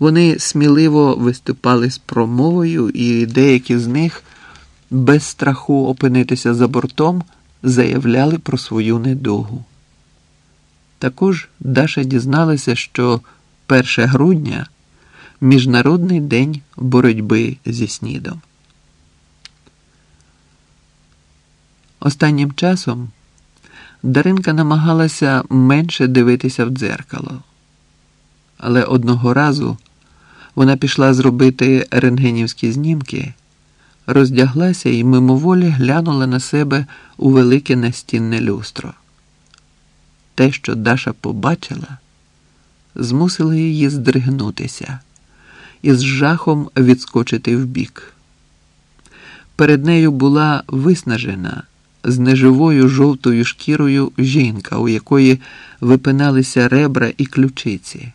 Вони сміливо виступали з промовою, і деякі з них, без страху опинитися за бортом, заявляли про свою недугу. Також Даша дізналася, що 1 грудня Міжнародний день боротьби зі снідом. Останнім часом Даринка намагалася менше дивитися в дзеркало, але одного разу вона пішла зробити рентгенівські знімки, роздяглася і мимоволі глянула на себе у велике настінне люстро. Те, що Даша побачила, змусило її здригнутися і з жахом відскочити вбік. Перед нею була виснажена з неживою жовтою шкірою жінка, у якої випиналися ребра і ключиці,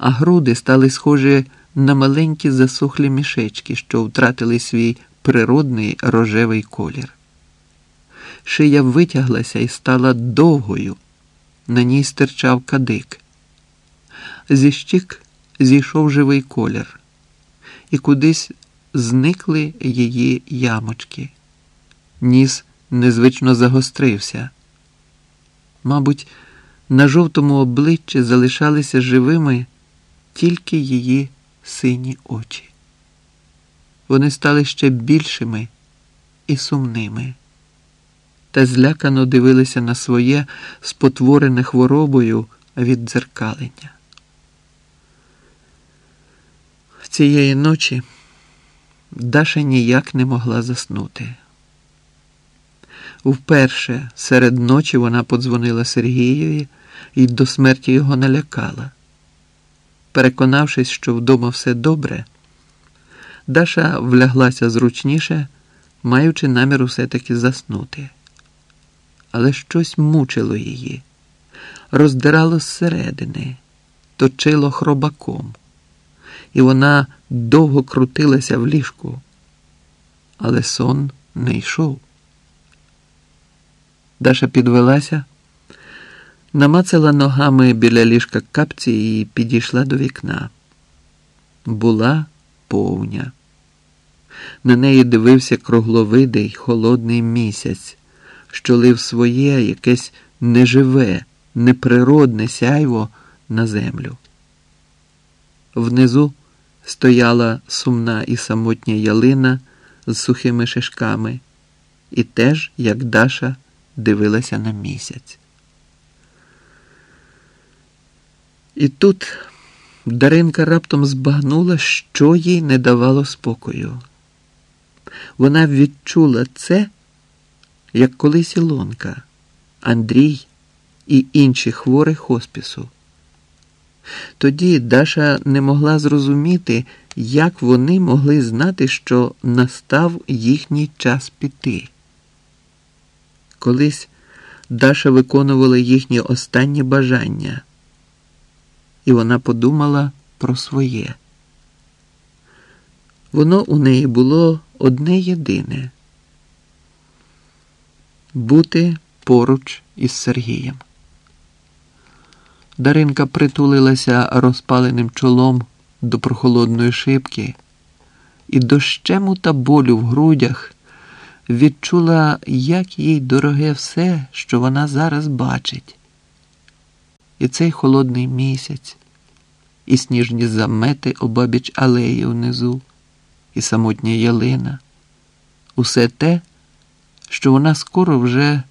а груди стали схожі на маленькі засохлі мішечки, що втратили свій природний рожевий колір. Шия витяглася і стала довгою, на ній стирчав кадик. Зі щік зійшов живий колір, і кудись зникли її ямочки. Ніс незвично загострився. Мабуть, на жовтому обличчі залишалися живими тільки її сині очі. Вони стали ще більшими і сумними, та злякано дивилися на своє спотворене хворобою віддзеркалення. Цієї ночі Даша ніяк не могла заснути. Вперше серед ночі вона подзвонила Сергієві і до смерті його налякала. Переконавшись, що вдома все добре, Даша вляглася зручніше, маючи намір усе таки заснути. Але щось мучило її, роздирало зсередини, точило хробаком, і вона довго крутилася в ліжку, але сон не йшов. Даша підвелася, намацала ногами біля ліжка капці і підійшла до вікна. Була повня. На неї дивився кругловидий холодний місяць, що лив своє якесь неживе, неприродне сяйво на землю. Внизу стояла сумна і самотня ялина з сухими шишками, і теж, як Даша, дивилася на місяць. І тут Даринка раптом збагнула, що їй не давало спокою. Вона відчула це, як колись Ілонка, Андрій і інші хворі хоспісу. Тоді Даша не могла зрозуміти, як вони могли знати, що настав їхній час піти. Колись Даша виконувала їхні останні бажання, і вона подумала про своє. Воно у неї було одне єдине бути поруч із Сергієм. Даринка притулилася розпаленим чолом до прохолодної шибки і дощему та болю в грудях відчула, як їй дороге все, що вона зараз бачить. І цей холодний місяць, і сніжні замети обабіч алеї внизу, і самотня ялина, усе те, що вона скоро вже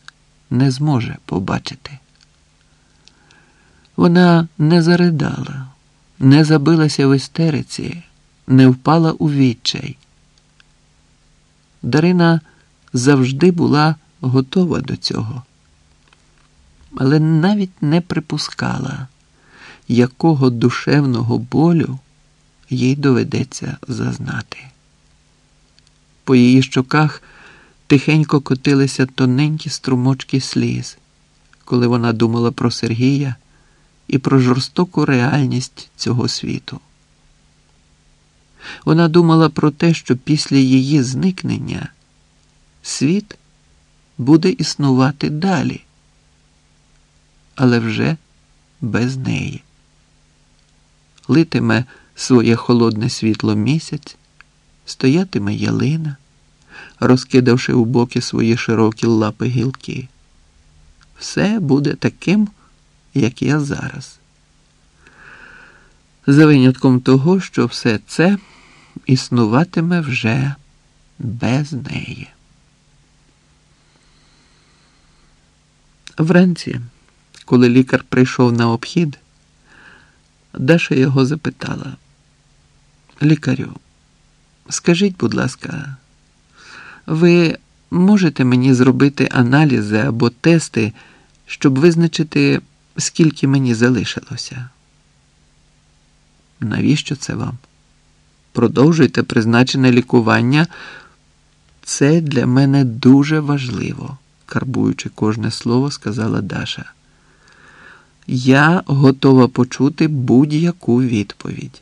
не зможе побачити. Вона не заридала, не забилася в істериці, не впала у відчай. Дарина завжди була готова до цього, але навіть не припускала, якого душевного болю їй доведеться зазнати. По її щоках тихенько котилися тоненькі струмочки сліз, коли вона думала про Сергія і про жорстоку реальність цього світу. Вона думала про те, що після її зникнення світ буде існувати далі, але вже без неї. Литиме своє холодне світло місяць, стоятиме ялина, розкидавши у боки свої широкі лапи гілки. Все буде таким, як я зараз. За винятком того, що все це існуватиме вже без неї. Вранці, коли лікар прийшов на обхід, Даша його запитала. Лікарю, скажіть, будь ласка, ви можете мені зробити аналізи або тести, щоб визначити, скільки мені залишилося? Навіщо це вам? Продовжуйте призначене лікування. Це для мене дуже важливо, карбуючи кожне слово, сказала Даша. Я готова почути будь-яку відповідь.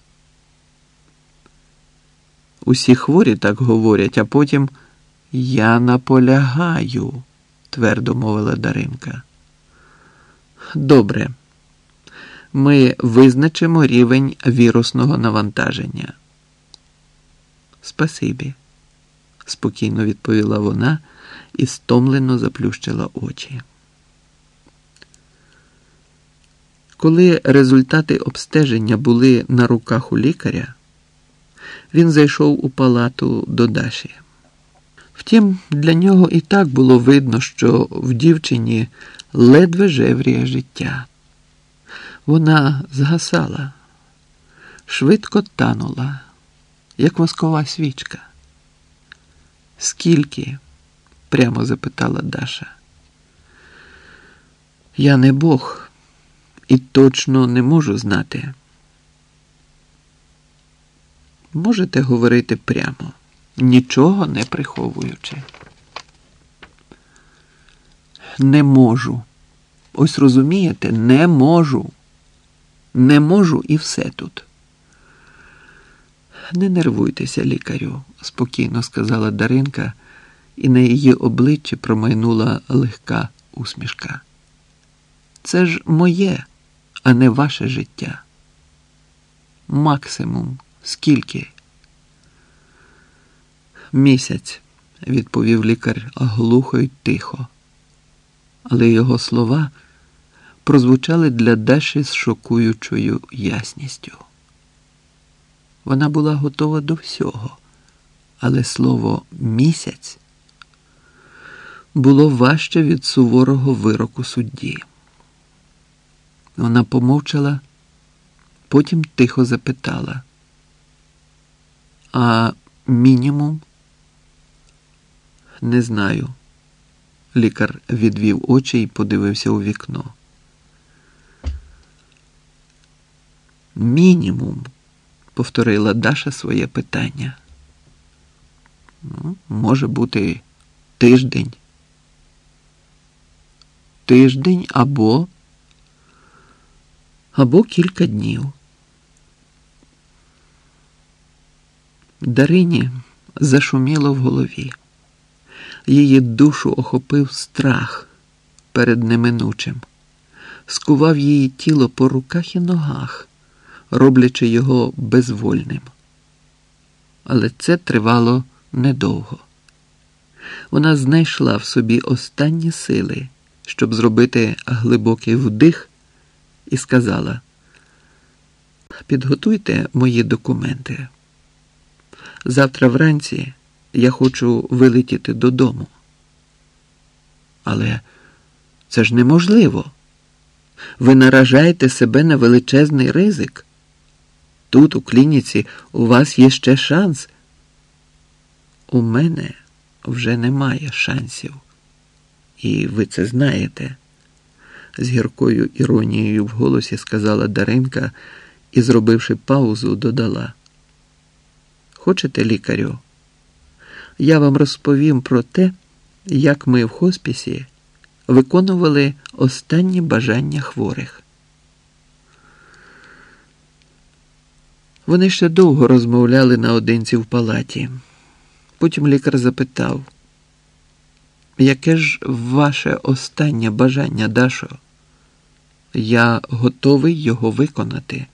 Усі хворі так говорять, а потім я наполягаю, твердо мовила Даринка. Добре, ми визначимо рівень вірусного навантаження. Спасибі, спокійно відповіла вона і стомлено заплющила очі. Коли результати обстеження були на руках у лікаря, він зайшов у палату до Даші. Втім, для нього і так було видно, що в дівчині ледве жевріє життя. Вона згасала, швидко танула, як воскова свічка. Скільки? прямо запитала Даша. Я не Бог і точно не можу знати. Можете говорити прямо, нічого не приховуючи. Не можу. Ось розумієте, не можу. Не можу і все тут. Не нервуйтеся, лікарю, спокійно сказала Даринка, і на її обличчі промайнула легка усмішка. Це ж моє а не ваше життя. Максимум скільки? Місяць, відповів лікар глухо й тихо, але його слова прозвучали для Даші з шокуючою ясністю. Вона була готова до всього, але слово місяць було важче від суворого вироку судді. Вона помовчала, потім тихо запитала. А мінімум? Не знаю. Лікар відвів очі і подивився у вікно. Мінімум, повторила Даша своє питання. Ну, Може бути тиждень. Тиждень або або кілька днів. Дарині зашуміло в голові. Її душу охопив страх перед неминучим, скував її тіло по руках і ногах, роблячи його безвольним. Але це тривало недовго. Вона знайшла в собі останні сили, щоб зробити глибокий вдих і сказала: Підготуйте мої документи. Завтра вранці я хочу вилетіти додому. Але це ж неможливо. Ви наражаєте себе на величезний ризик. Тут, у клініці, у вас є ще шанс. У мене вже немає шансів. І ви це знаєте з гіркою іронією в голосі сказала Даринка і, зробивши паузу, додала. Хочете, лікарю? Я вам розповім про те, як ми в хоспісі виконували останні бажання хворих. Вони ще довго розмовляли наодинці в палаті. Потім лікар запитав, яке ж ваше останнє бажання, Дашо? Я готовий його виконати.